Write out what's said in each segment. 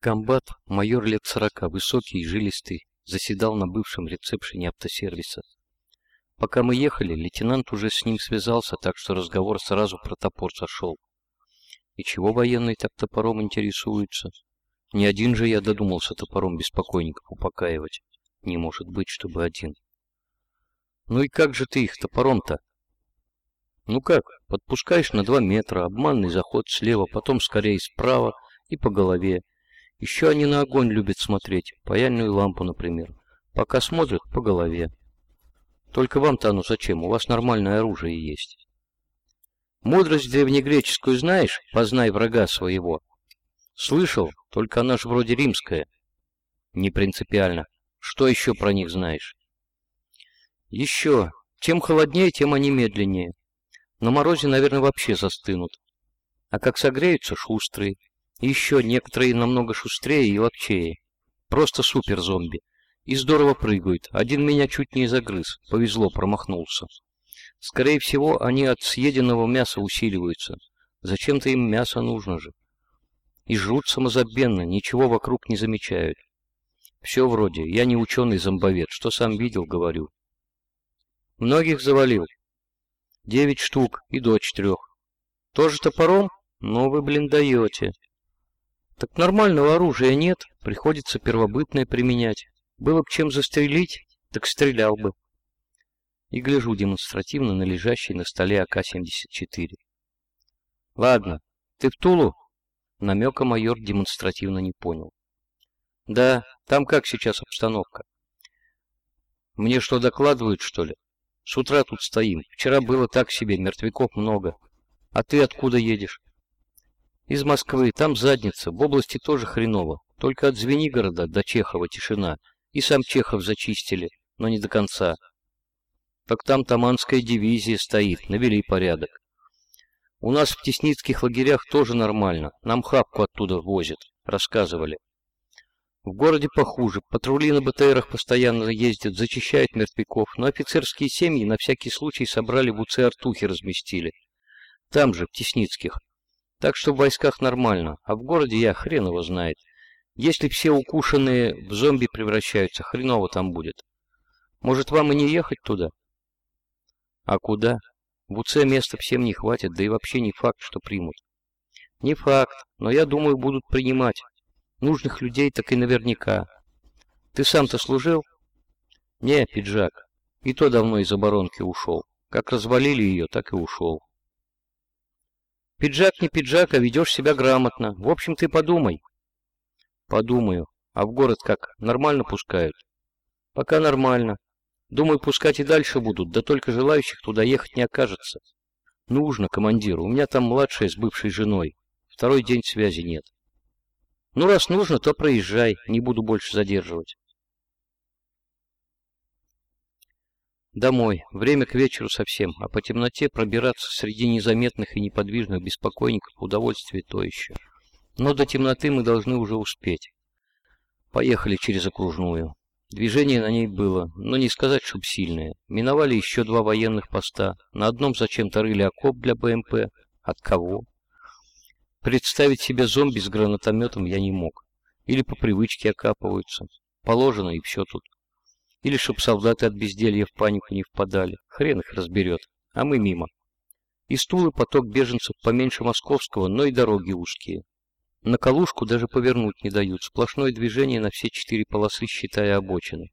Комбат, майор лет сорока, высокий и жилистый, заседал на бывшем рецепшене автосервиса. Пока мы ехали, лейтенант уже с ним связался, так что разговор сразу про топор зашел. И чего военный так топором интересуется? Не один же я додумался топором беспокойников упокаивать. Не может быть, чтобы один. Ну и как же ты их топором-то? Ну как, подпускаешь на два метра, обманный заход слева, потом скорее справа и по голове. Еще они на огонь любят смотреть, паяльную лампу, например. Пока смотрят, по голове. Только вам-то оно зачем? У вас нормальное оружие есть. Мудрость древнегреческую знаешь? Познай врага своего. Слышал, только она ж вроде римская. Не принципиально. Что еще про них знаешь? Еще. Чем холоднее, тем они медленнее. На морозе, наверное, вообще застынут. А как согреются, шустрые. Еще некоторые намного шустрее и ловчее. Просто супер-зомби. И здорово прыгают. Один меня чуть не загрыз. Повезло, промахнулся. Скорее всего, они от съеденного мяса усиливаются. Зачем-то им мясо нужно же. И жрут самозабвенно, ничего вокруг не замечают. Все вроде, я не ученый-зомбовед, что сам видел, говорю. Многих завалил. Девять штук и дочь трех. Тоже топором? Ну вы, блин, даете. Так нормального оружия нет, приходится первобытное применять. Было бы чем застрелить, так стрелял бы. И гляжу демонстративно на лежащий на столе АК-74. Ладно, ты в Тулу? Намека майор демонстративно не понял. Да, там как сейчас обстановка? Мне что, докладывают, что ли? С утра тут стоим. Вчера было так себе, мертвяков много. А ты откуда едешь? Из Москвы, там задница, в области тоже хреново. Только от Звенигорода до Чехова тишина. И сам Чехов зачистили, но не до конца. Так там Таманская дивизия стоит, навели порядок. У нас в Тесницких лагерях тоже нормально. Нам хапку оттуда возят, рассказывали. В городе похуже. Патрули на БТРах постоянно ездят, зачищают мертвяков, но офицерские семьи на всякий случай собрали в УЦ Артухи разместили. Там же, в Тесницких. Так что в войсках нормально, а в городе я хрен его знает. Если все укушенные в зомби превращаются, хреново там будет. Может, вам и не ехать туда? А куда? В УЦ места всем не хватит, да и вообще не факт, что примут. Не факт, но я думаю, будут принимать. Нужных людей так и наверняка. Ты сам-то служил? Не, пиджак. И то давно из оборонки ушел. Как развалили ее, так и ушел. Пиджак не пиджак, а ведешь себя грамотно. В общем, ты подумай. Подумаю. А в город как, нормально пускают? Пока нормально. Думаю, пускать и дальше будут, да только желающих туда ехать не окажется. Нужно, командир, у меня там младшая с бывшей женой. Второй день связи нет. Ну, раз нужно, то проезжай, не буду больше задерживать. Домой. Время к вечеру совсем, а по темноте пробираться среди незаметных и неподвижных беспокойников удовольствие то еще. Но до темноты мы должны уже успеть. Поехали через окружную. Движение на ней было, но не сказать, чтоб сильное. Миновали еще два военных поста. На одном зачем-то рыли окоп для БМП. От кого? Представить себе зомби с гранатометом я не мог. Или по привычке окапываются. Положено, и все тут. Или чтоб солдаты от безделья в панику не впадали. Хрен их разберет. А мы мимо. Из Тулы поток беженцев поменьше московского, но и дороги узкие. На Калушку даже повернуть не дают. Сплошное движение на все четыре полосы, считая обочины.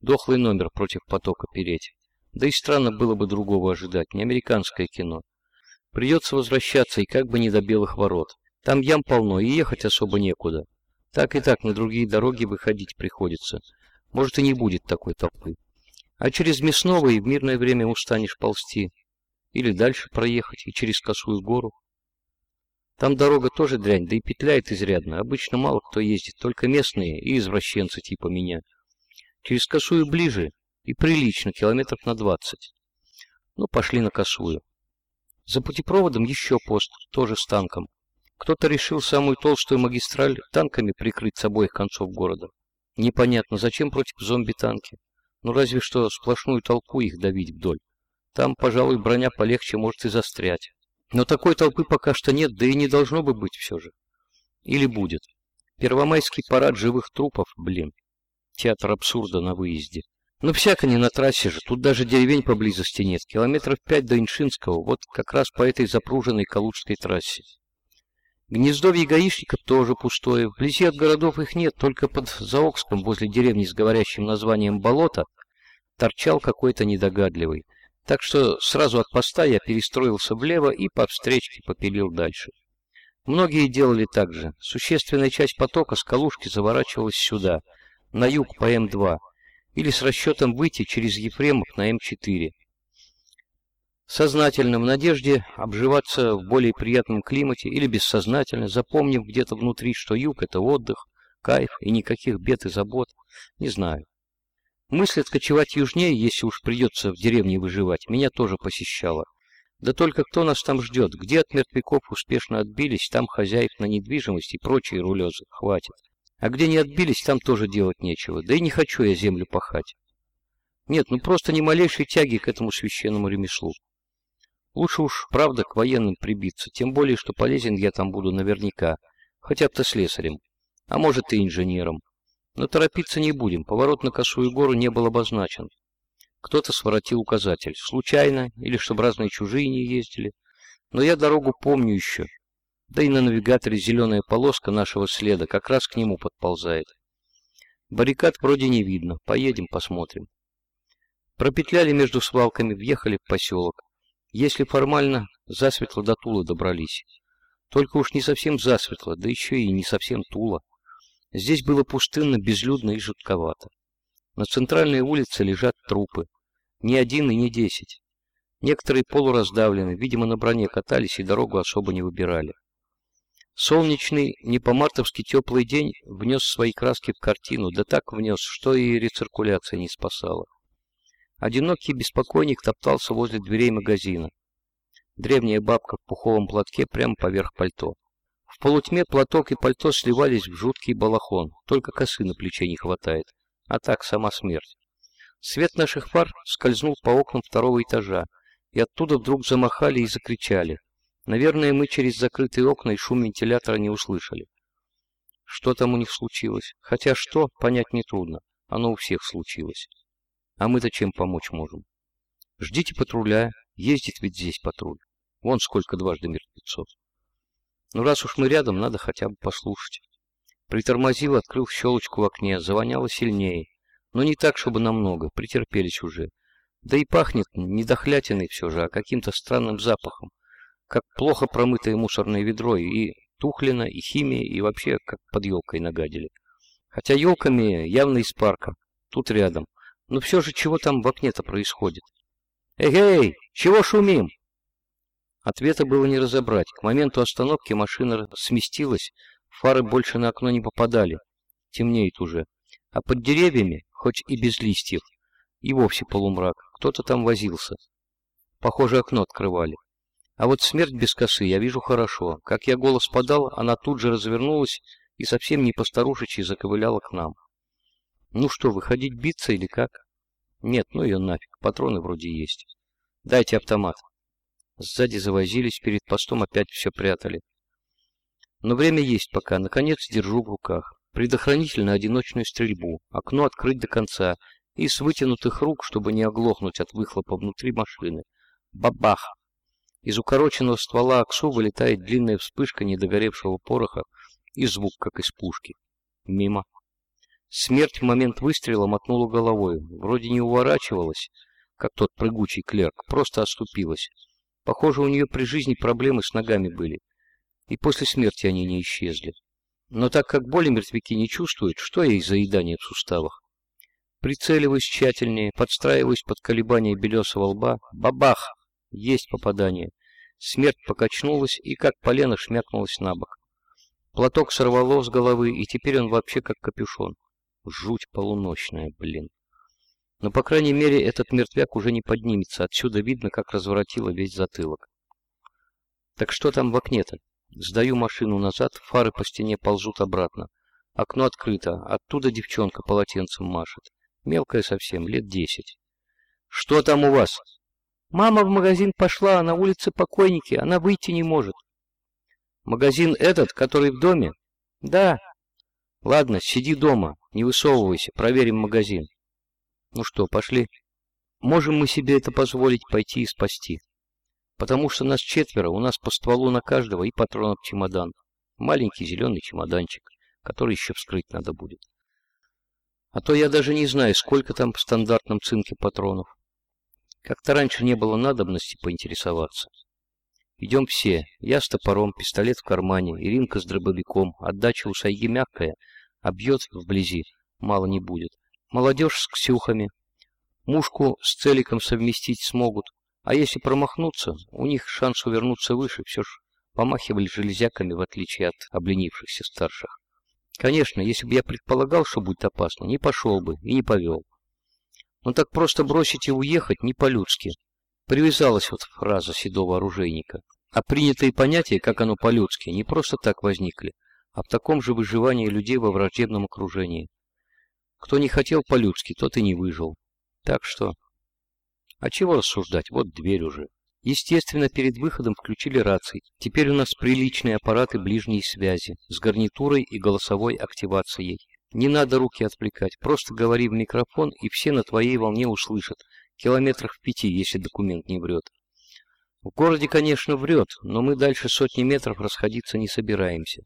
Дохлый номер против потока переть. Да и странно было бы другого ожидать. Не американское кино. Придется возвращаться, и как бы не до белых ворот. Там ям полно, и ехать особо некуда. Так и так на другие дороги выходить приходится. Может, и не будет такой толпы. А через Мясного и в мирное время устанешь ползти. Или дальше проехать, и через Косую гору. Там дорога тоже дрянь, да и петляет изрядно. Обычно мало кто ездит, только местные и извращенцы типа меня. Через Косую ближе и прилично, километров на двадцать. Ну, пошли на Косую. За путепроводом еще пост, тоже с танком. Кто-то решил самую толстую магистраль танками прикрыть с обоих концов города. Непонятно, зачем против зомби танки? Ну разве что сплошную толпу их давить вдоль. Там, пожалуй, броня полегче может и застрять. Но такой толпы пока что нет, да и не должно бы быть все же. Или будет. Первомайский парад живых трупов, блин. Театр абсурда на выезде. Ну, всяко не на трассе же, тут даже деревень поблизости нет. Километров пять до Иншинского, вот как раз по этой запруженной Калужской трассе. Гнездовье гаишников тоже пустое. Вблизи от городов их нет, только под Заокском, возле деревни с говорящим названием «Болото», торчал какой-то недогадливый. Так что сразу от поста я перестроился влево и по встречке попилил дальше. Многие делали так же. Существенная часть потока с Калужки заворачивалась сюда, на юг по М2, или с расчетом выйти через Ефремов на М4 сознательно, в надежде обживаться в более приятном климате или бессознательно, запомнив где-то внутри, что юг — это отдых, кайф и никаких бед и забот, не знаю. Мысль откочевать южнее, если уж придется в деревне выживать, меня тоже посещала. Да только кто нас там ждет? Где от мертвяков успешно отбились, там хозяев на недвижимость и прочие рулезы хватит. А где не отбились, там тоже делать нечего. Да и не хочу я землю пахать. Нет, ну просто ни малейшей тяги к этому священному ремеслу. Лучше уж, правда, к военным прибиться, тем более, что полезен я там буду наверняка, хотя бы-то слесарем, а может и инженером. Но торопиться не будем, поворот на Косую гору не был обозначен. Кто-то своротил указатель, случайно, или чтобы разные чужие не ездили. Но я дорогу помню еще, да и на навигаторе зеленая полоска нашего следа как раз к нему подползает. Баррикад вроде не видно, поедем посмотрим. Пропетляли между свалками, въехали в поселок. Если формально, засветло до Тула добрались. Только уж не совсем засветло, да еще и не совсем Тула. Здесь было пустынно, безлюдно и жутковато. На центральной улице лежат трупы. Ни один и не десять. Некоторые полураздавлены, видимо, на броне катались и дорогу особо не выбирали. Солнечный, не по-мартовски теплый день внес свои краски в картину, да так внес, что и рециркуляция не спасала. Одинокий беспокойник топтался возле дверей магазина. Древняя бабка в пуховом платке прямо поверх пальто. В полутьме платок и пальто сливались в жуткий балахон, только косы на плече не хватает. А так, сама смерть. Свет наших фар скользнул по окнам второго этажа, и оттуда вдруг замахали и закричали. Наверное, мы через закрытые окна и шум вентилятора не услышали. Что там у них случилось? Хотя что, понять нетрудно. Оно у всех случилось. А мы-то чем помочь можем? Ждите патруля, ездит ведь здесь патруль. Вон сколько дважды мертвецов. Ну, раз уж мы рядом, надо хотя бы послушать. Притормозил, открыл щелочку в окне, завоняло сильнее. Но не так, чтобы намного, претерпелись уже. Да и пахнет не дохлятиной все же, а каким-то странным запахом. Как плохо промытое мусорное ведро, и тухлина, и химия, и вообще как под елкой нагадили. Хотя елками явно из парка, тут рядом. Но все же, чего там в окне-то происходит? «Эй-эй, чего шумим?» Ответа было не разобрать. К моменту остановки машина сместилась, фары больше на окно не попадали. Темнеет уже. А под деревьями, хоть и без листьев, и вовсе полумрак. Кто-то там возился. Похоже, окно открывали. А вот смерть без косы я вижу хорошо. Как я голос подал, она тут же развернулась и совсем не постарушечи заковыляла к нам. Ну что, выходить биться или как? Нет, ну ее нафиг, патроны вроде есть. Дайте автомат. Сзади завозились, перед постом опять все прятали. Но время есть пока, наконец держу в руках. Предохранитель на одиночную стрельбу, окно открыть до конца и с вытянутых рук, чтобы не оглохнуть от выхлопа внутри машины. Бабах! Из укороченного ствола АКСУ вылетает длинная вспышка недогоревшего пороха и звук, как из пушки. Мимо. Смерть в момент выстрела мотнула головой. Вроде не уворачивалась, как тот прыгучий клерк, просто оступилась. Похоже, у нее при жизни проблемы с ногами были. И после смерти они не исчезли. Но так как боли мертвяки не чувствуют, что ей заедание в суставах? Прицеливаюсь тщательнее, подстраиваюсь под колебания белесого лба. Бабах! Есть попадание. Смерть покачнулась и как полено шмякнулась на бок. Платок сорвало с головы, и теперь он вообще как капюшон. Жуть полуночная, блин. Но, по крайней мере, этот мертвяк уже не поднимется. Отсюда видно, как разворотило весь затылок. Так что там в окне-то? Сдаю машину назад, фары по стене ползут обратно. Окно открыто, оттуда девчонка полотенцем машет. Мелкая совсем, лет десять. «Что там у вас?» «Мама в магазин пошла, а на улице покойники, она выйти не может». «Магазин этот, который в доме?» «Да, Ладно, сиди дома, не высовывайся, проверим магазин. Ну что, пошли? Можем мы себе это позволить пойти и спасти. Потому что нас четверо, у нас по стволу на каждого и патронов чемодан. Маленький зеленый чемоданчик, который еще вскрыть надо будет. А то я даже не знаю, сколько там в стандартном цинке патронов. Как-то раньше не было надобности поинтересоваться. Идем все. Я с топором, пистолет в кармане, Иринка с дробовиком. Отдача у Сайги мягкая, а бьет вблизи. Мало не будет. Молодежь с ксюхами. Мушку с целиком совместить смогут. А если промахнуться, у них шанс увернуться выше. Все ж помахивали железяками, в отличие от обленившихся старших. Конечно, если бы я предполагал, что будет опасно, не пошел бы и не повел. Но так просто бросить и уехать не по-людски. Привязалась вот фраза седого оружейника. А принятые понятия, как оно по-людски, не просто так возникли, а в таком же выживании людей во враждебном окружении. Кто не хотел по-людски, тот и не выжил. Так что... А чего рассуждать? Вот дверь уже. Естественно, перед выходом включили рации. Теперь у нас приличные аппараты ближней связи с гарнитурой и голосовой активацией. Не надо руки отвлекать, просто говори в микрофон, и все на твоей волне услышат. Километрах в пяти, если документ не врет. В городе, конечно, врет, но мы дальше сотни метров расходиться не собираемся.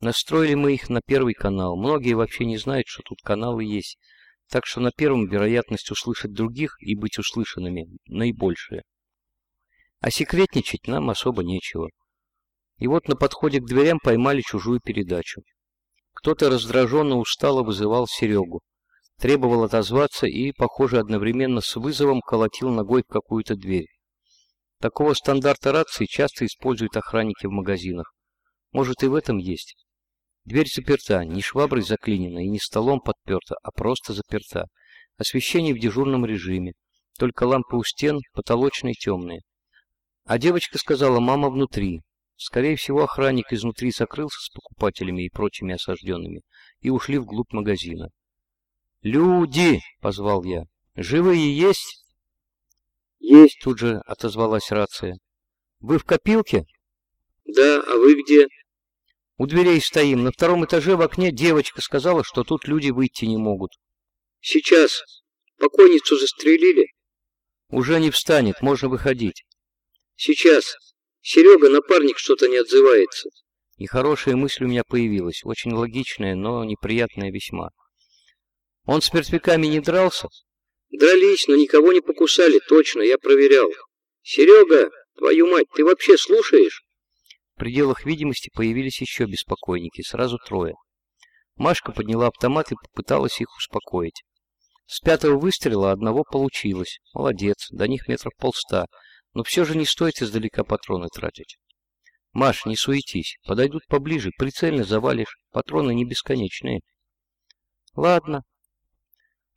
Настроили мы их на первый канал. Многие вообще не знают, что тут каналы есть. Так что на первом вероятность услышать других и быть услышанными наибольшая. А секретничать нам особо нечего. И вот на подходе к дверям поймали чужую передачу. Кто-то раздраженно устало вызывал Серегу. Требовал отозваться и, похоже, одновременно с вызовом колотил ногой в какую-то дверь. Такого стандарта рации часто используют охранники в магазинах. Может, и в этом есть. Дверь заперта, не шваброй заклинена и не столом подперта, а просто заперта. Освещение в дежурном режиме. Только лампы у стен потолочные темные. А девочка сказала, мама внутри. Скорее всего, охранник изнутри закрылся с покупателями и прочими осажденными и ушли вглубь магазина. «Люди!» — позвал я. «Живые есть?» «Есть!» — тут же отозвалась рация. «Вы в копилке?» «Да, а вы где?» «У дверей стоим. На втором этаже в окне девочка сказала, что тут люди выйти не могут». «Сейчас. Покойницу застрелили?» «Уже не встанет. Можно выходить». «Сейчас. Серега, напарник, что-то не отзывается. И хорошая мысль у меня появилась, очень логичная, но неприятная весьма. Он с мертвяками не дрался? Дрались, но никого не покусали, точно, я проверял. Серега, твою мать, ты вообще слушаешь? В пределах видимости появились еще беспокойники, сразу трое. Машка подняла автомат и попыталась их успокоить. С пятого выстрела одного получилось. Молодец, до них метров полста. Но все же не стоит издалека патроны тратить. Маш, не суетись. Подойдут поближе, прицельно завалишь. Патроны не бесконечные. Ладно.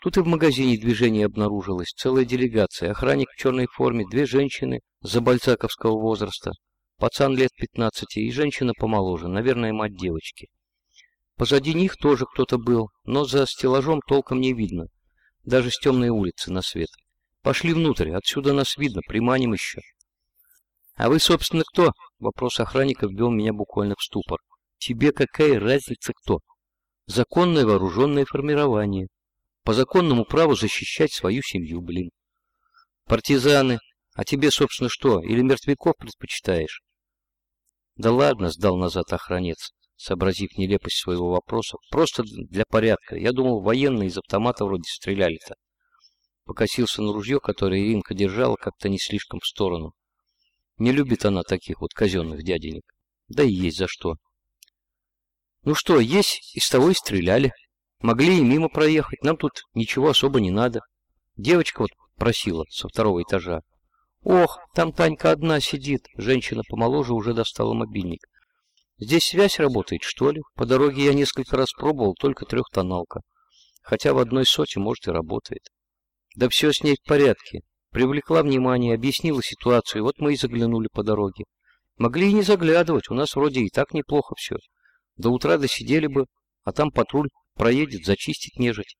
Тут и в магазине движение обнаружилось. Целая делегация. Охранник в черной форме, две женщины забальцаковского возраста. Пацан лет 15 и женщина помоложе, наверное, мать девочки. Позади них тоже кто-то был, но за стеллажом толком не видно. Даже с темной улицы на свет. Пошли внутрь, отсюда нас видно, приманим еще. А вы, собственно, кто? Вопрос охранника ввел меня буквально в ступор. Тебе какая разница кто? Законное вооруженное формирование. По законному праву защищать свою семью, блин. Партизаны. А тебе, собственно, что? Или мертвяков предпочитаешь? Да ладно, сдал назад охранец, сообразив нелепость своего вопроса. Просто для порядка. Я думал, военные из автомата вроде стреляли-то. Покосился на ружье, которое Иринка держала как-то не слишком в сторону. Не любит она таких вот казенных дяденек. Да и есть за что. Ну что, есть, из того и стреляли. Могли и мимо проехать, нам тут ничего особо не надо. Девочка вот просила со второго этажа. Ох, там Танька одна сидит. Женщина помоложе уже достала мобильник. Здесь связь работает, что ли? По дороге я несколько раз пробовал, только трехтоналка. Хотя в одной соте, может, и работает. Да все с ней в порядке. Привлекла внимание, объяснила ситуацию, вот мы и заглянули по дороге. Могли и не заглядывать, у нас вроде и так неплохо все. До утра досидели бы, а там патруль проедет, зачистить нежить.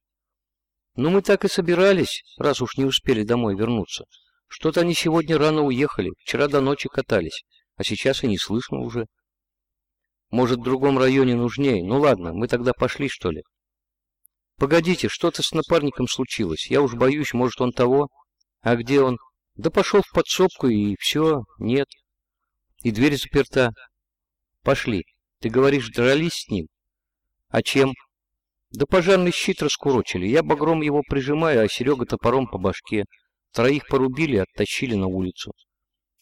Ну, мы так и собирались, раз уж не успели домой вернуться. Что-то они сегодня рано уехали, вчера до ночи катались, а сейчас и не слышно уже. Может, в другом районе нужнее. Ну ладно, мы тогда пошли, что ли? Погодите, что-то с напарником случилось. Я уж боюсь, может, он того? А где он? Да пошел в подсобку, и все, нет. И дверь заперта. Пошли. Ты говоришь, дрались с ним? А чем? Да пожарный щит раскурочили. Я багром его прижимаю, а Серега топором по башке. Троих порубили оттащили на улицу.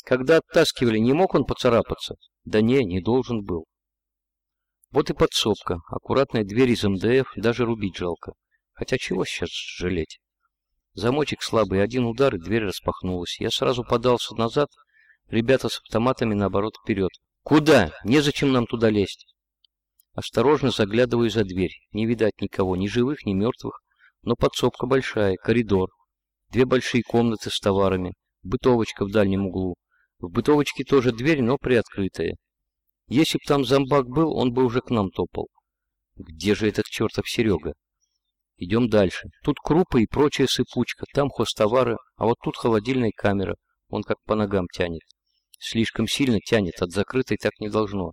Когда оттаскивали, не мог он поцарапаться? Да не, не должен был. Вот и подсобка, аккуратная дверь из МДФ, даже рубить жалко. Хотя чего сейчас жалеть? Замочек слабый, один удар, и дверь распахнулась. Я сразу подался назад, ребята с автоматами наоборот вперед. «Куда? Незачем нам туда лезть!» Осторожно заглядываю за дверь. Не видать никого, ни живых, ни мертвых. Но подсобка большая, коридор. Две большие комнаты с товарами. Бытовочка в дальнем углу. В бытовочке тоже дверь, но приоткрытая. Если б там зомбак был, он бы уже к нам топал. Где же этот чертов Серега? Идем дальше. Тут крупы и прочая сыпучка, там хостовары, а вот тут холодильная камера. Он как по ногам тянет. Слишком сильно тянет, от закрытой так не должно.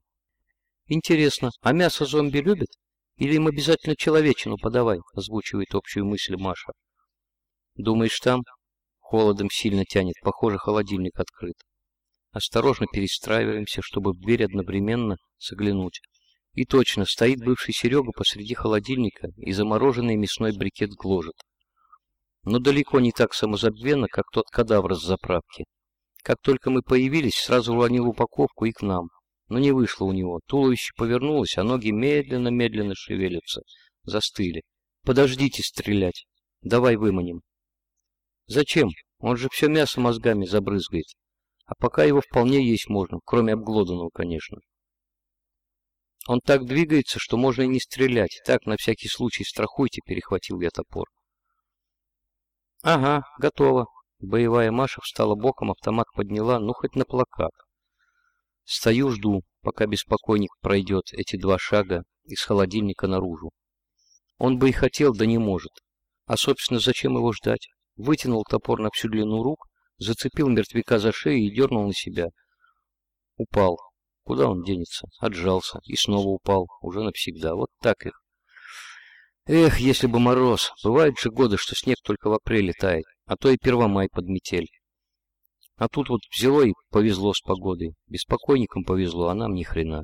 Интересно, а мясо зомби любят? Или им обязательно человечину подавай? Озвучивает общую мысль Маша. Думаешь, там? Холодом сильно тянет, похоже, холодильник открыт. Осторожно перестраиваемся, чтобы в дверь одновременно заглянуть. И точно, стоит бывший Серега посреди холодильника и замороженный мясной брикет гложет. Но далеко не так самозабвенно, как тот кадавр с заправки. Как только мы появились, сразу уронил упаковку и к нам. Но не вышло у него. Туловище повернулось, а ноги медленно-медленно шевелятся. Застыли. «Подождите стрелять. Давай выманим». «Зачем? Он же все мясо мозгами забрызгает. А пока его вполне есть можно, кроме обглоданного, конечно. Он так двигается, что можно и не стрелять. Так, на всякий случай, страхуйте, перехватил я топор. Ага, готово. Боевая Маша встала боком, автомат подняла, ну хоть на плакат. Стою, жду, пока беспокойник пройдет эти два шага из холодильника наружу. Он бы и хотел, да не может. А, собственно, зачем его ждать? Вытянул топор на всю длину рук, зацепил мертвяка за шею и дернул на себя. Упал. Куда он денется? Отжался. И снова упал. Уже навсегда. Вот так их. Эх, если бы мороз. Бывают же годы, что снег только в апреле тает. А то и первомай под метель. А тут вот взяло и повезло с погодой. Беспокойникам повезло, а нам ни хрена.